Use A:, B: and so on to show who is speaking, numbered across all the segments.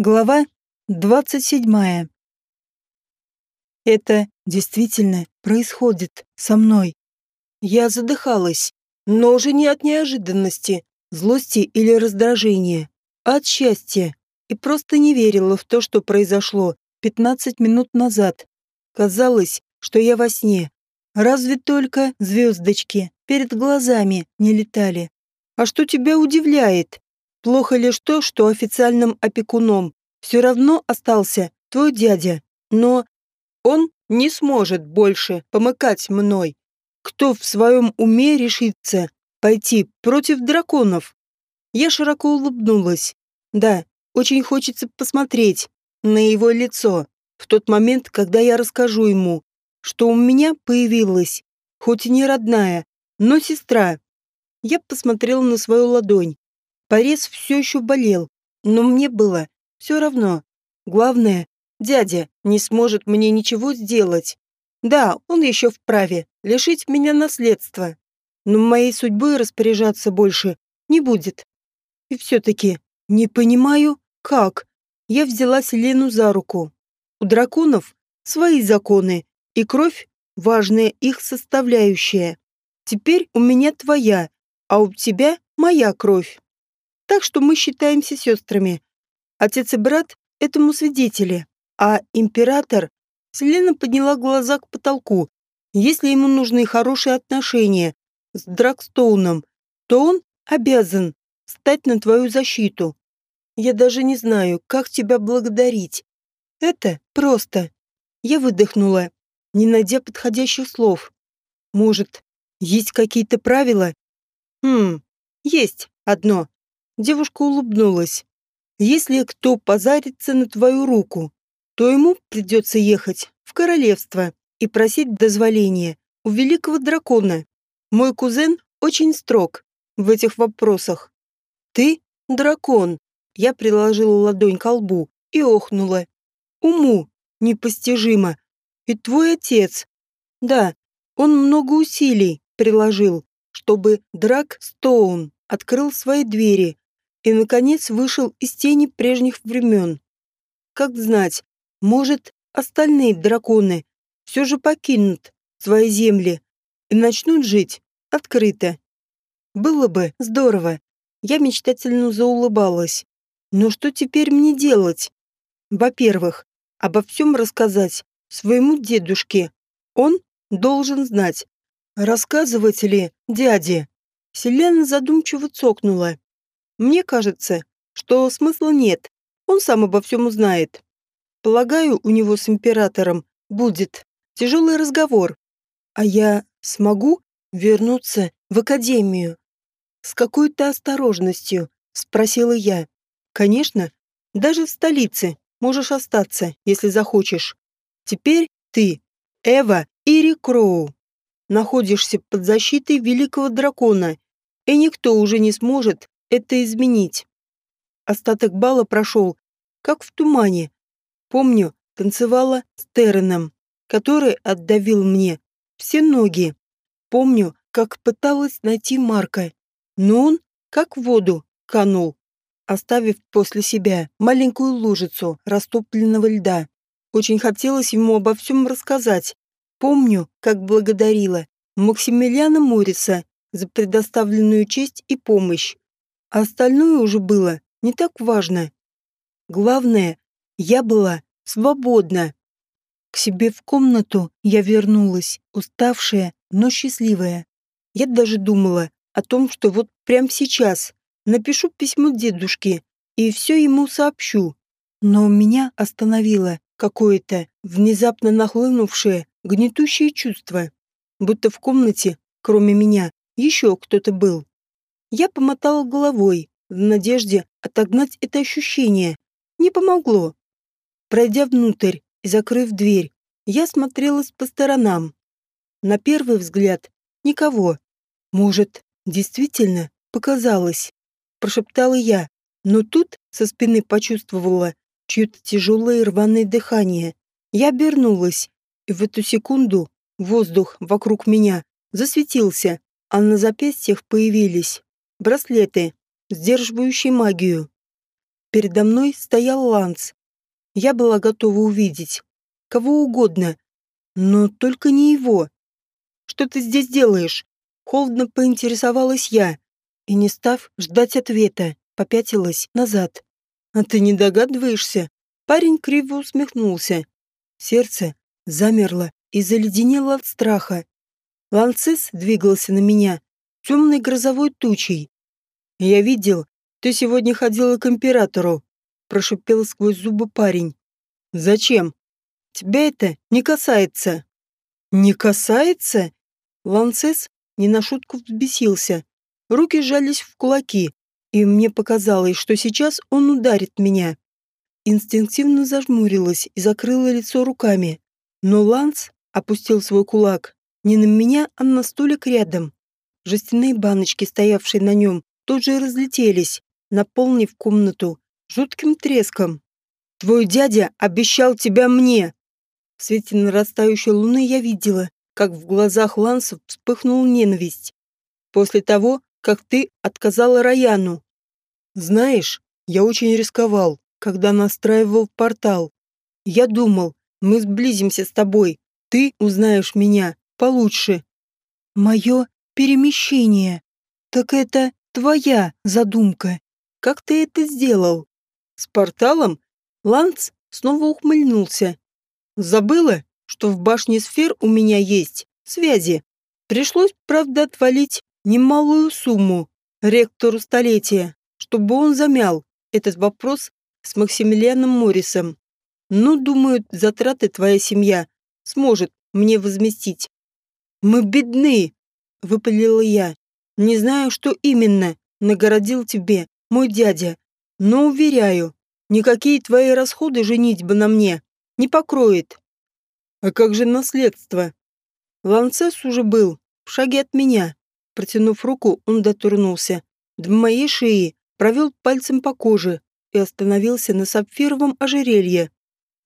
A: Глава 27. Это действительно происходит со мной. Я задыхалась, но уже не от неожиданности, злости или раздражения, а от счастья, и просто не верила в то, что произошло 15 минут назад. Казалось, что я во сне. Разве только звездочки перед глазами не летали. А что тебя удивляет? Плохо лишь то, что официальным опекуном все равно остался твой дядя, но он не сможет больше помыкать мной. Кто в своем уме решится пойти против драконов? Я широко улыбнулась. Да, очень хочется посмотреть на его лицо в тот момент, когда я расскажу ему, что у меня появилась, хоть и не родная, но сестра. Я посмотрела на свою ладонь. Порез все еще болел, но мне было все равно. Главное, дядя не сможет мне ничего сделать. Да, он еще вправе лишить меня наследства, но моей судьбой распоряжаться больше не будет. И все-таки не понимаю, как. Я взяла Селену за руку. У драконов свои законы, и кровь – важная их составляющая. Теперь у меня твоя, а у тебя моя кровь. Так что мы считаемся сестрами. Отец и брат этому свидетели. А император... Селена подняла глаза к потолку. Если ему нужны хорошие отношения с Дракстоуном, то он обязан стать на твою защиту. Я даже не знаю, как тебя благодарить. Это просто. Я выдохнула, не найдя подходящих слов. Может, есть какие-то правила? Хм, есть одно. Девушка улыбнулась. «Если кто позарится на твою руку, то ему придется ехать в королевство и просить дозволения у великого дракона. Мой кузен очень строг в этих вопросах. Ты — дракон». Я приложила ладонь к лбу и охнула. «Уму непостижимо. И твой отец. Да, он много усилий приложил, чтобы Драк Стоун открыл свои двери и, наконец, вышел из тени прежних времен. Как знать, может, остальные драконы все же покинут свои земли и начнут жить открыто. Было бы здорово. Я мечтательно заулыбалась. Но что теперь мне делать? Во-первых, обо всем рассказать своему дедушке. Он должен знать. Рассказывать ли дяде? Селена задумчиво цокнула. Мне кажется, что смысла нет. Он сам обо всем узнает. Полагаю, у него с императором будет тяжелый разговор. А я смогу вернуться в академию? С какой-то осторожностью, спросила я. Конечно, даже в столице можешь остаться, если захочешь. Теперь ты, Эва Ири Кроу, находишься под защитой великого дракона, и никто уже не сможет это изменить. Остаток бала прошел, как в тумане. Помню, танцевала с Тереном, который отдавил мне все ноги. Помню, как пыталась найти Марка, но он, как в воду, канул, оставив после себя маленькую лужицу растопленного льда. Очень хотелось ему обо всем рассказать. Помню, как благодарила Максимилиана Мориса за предоставленную честь и помощь. А остальное уже было не так важно. Главное, я была свободна. К себе в комнату я вернулась, уставшая, но счастливая. Я даже думала о том, что вот прямо сейчас напишу письмо дедушке и все ему сообщу. Но меня остановило какое-то внезапно нахлынувшее гнетущее чувство, будто в комнате, кроме меня, еще кто-то был. Я помотала головой, в надежде отогнать это ощущение. Не помогло. Пройдя внутрь и закрыв дверь, я смотрелась по сторонам. На первый взгляд никого. Может, действительно показалось. Прошептала я, но тут со спины почувствовала чье-то тяжелое рваное дыхание. Я обернулась, и в эту секунду воздух вокруг меня засветился, а на запястьях появились браслеты, сдерживающие магию. передо мной стоял Ланс. Я была готова увидеть. Кого угодно. Но только не его. «Что ты здесь делаешь?» Холодно поинтересовалась я. И не став ждать ответа, попятилась назад. «А ты не догадываешься?» Парень криво усмехнулся. Сердце замерло и заледенело от страха. Ланцис двигался на меня темной грозовой тучей. «Я видел, ты сегодня ходила к императору», — прошипел сквозь зубы парень. «Зачем? Тебя это не касается». «Не касается?» Ланцес не на шутку взбесился. Руки сжались в кулаки, и мне показалось, что сейчас он ударит меня. Инстинктивно зажмурилась и закрыла лицо руками. Но Ланс опустил свой кулак не на меня, а на столик рядом. Жестяные баночки, стоявшие на нем, тут же разлетелись, наполнив комнату жутким треском. «Твой дядя обещал тебя мне!» В свете нарастающей луны я видела, как в глазах Ланса вспыхнула ненависть. После того, как ты отказала Раяну. Знаешь, я очень рисковал, когда настраивал портал. Я думал, мы сблизимся с тобой, ты узнаешь меня получше. Мое перемещение. Так это твоя задумка. Как ты это сделал? С порталом? Ланц снова ухмыльнулся. Забыла, что в башне сфер у меня есть связи. Пришлось, правда, отвалить немалую сумму ректору столетия, чтобы он замял этот вопрос с Максимилианом Моррисом. Ну, думаю, затраты твоя семья сможет мне возместить. Мы бедны, выпалила я. Не знаю, что именно нагородил тебе мой дядя, но уверяю, никакие твои расходы женитьба на мне не покроет. А как же наследство? Ланцес уже был в шаге от меня. Протянув руку, он дотронулся до моей шеи, провел пальцем по коже и остановился на сапфировом ожерелье.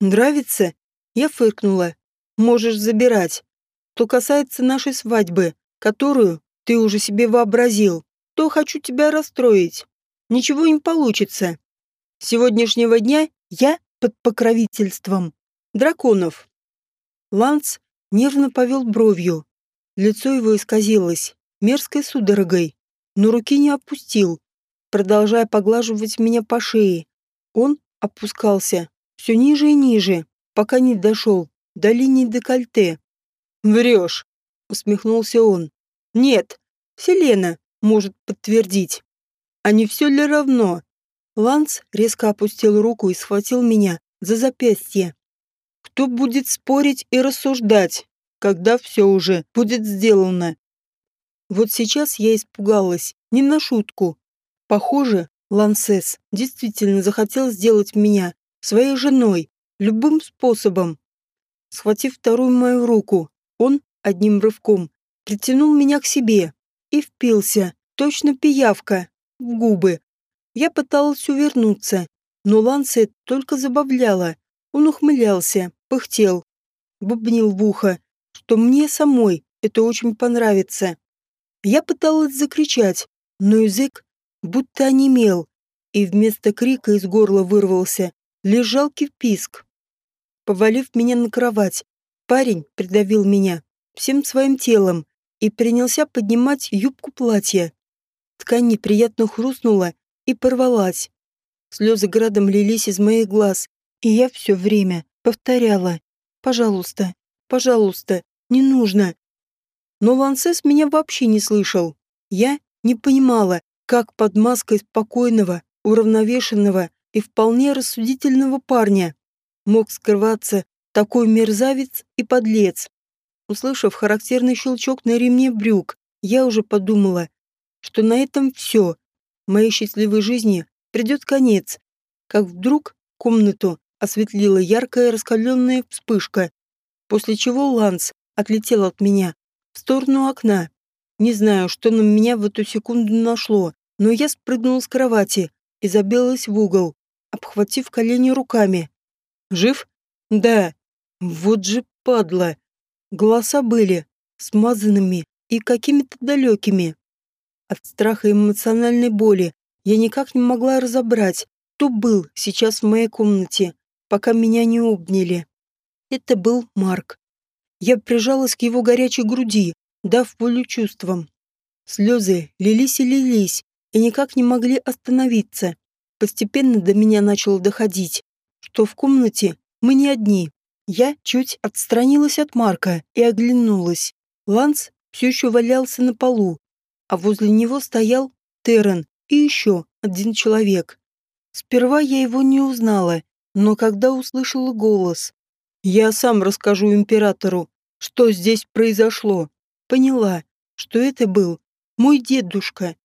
A: «Нравится?» Я фыркнула. «Можешь забирать. Что касается нашей свадьбы, которую ты уже себе вообразил, то хочу тебя расстроить. Ничего не получится. С сегодняшнего дня я под покровительством драконов». Ланс нервно повел бровью. Лицо его исказилось мерзкой судорогой, но руки не опустил, продолжая поглаживать меня по шее. Он опускался все ниже и ниже, пока не дошел до линии декольте. «Врешь», — усмехнулся он. «Нет, Селена может подтвердить. А не все ли равно?» Ланс резко опустил руку и схватил меня за запястье. «Кто будет спорить и рассуждать, когда все уже будет сделано?» Вот сейчас я испугалась, не на шутку. Похоже, Лансес действительно захотел сделать меня своей женой, любым способом. Схватив вторую мою руку, он одним рывком притянул меня к себе и впился, точно пиявка, в губы. Я пыталась увернуться, но Лансет только забавляла. Он ухмылялся, пыхтел, бубнил в ухо, что мне самой это очень понравится. Я пыталась закричать, но язык будто онемел, и вместо крика из горла вырвался лишь жалкий писк. Повалив меня на кровать, парень придавил меня всем своим телом и принялся поднимать юбку платья. Ткань неприятно хрустнула и порвалась. Слезы градом лились из моих глаз, и я все время повторяла «Пожалуйста, пожалуйста, не нужно, но Лансес меня вообще не слышал. Я не понимала, как под маской спокойного, уравновешенного и вполне рассудительного парня мог скрываться такой мерзавец и подлец. Услышав характерный щелчок на ремне брюк, я уже подумала, что на этом все. Моей счастливой жизни придет конец. Как вдруг комнату осветлила яркая раскаленная вспышка, после чего Ланс отлетел от меня, в сторону окна. Не знаю, что на меня в эту секунду нашло, но я спрыгнула с кровати и забилась в угол, обхватив колени руками. «Жив?» «Да». Вот же падла. Голоса были смазанными и какими-то далекими. От страха и эмоциональной боли я никак не могла разобрать, кто был сейчас в моей комнате, пока меня не обняли. Это был Марк. Я прижалась к его горячей груди, дав волю чувствам. Слезы лились и лились, и никак не могли остановиться. Постепенно до меня начало доходить, что в комнате мы не одни. Я чуть отстранилась от Марка и оглянулась. Ланс все еще валялся на полу, а возле него стоял Террен и еще один человек. Сперва я его не узнала, но когда услышала голос, я сам расскажу императору, что здесь произошло, поняла, что это был мой дедушка.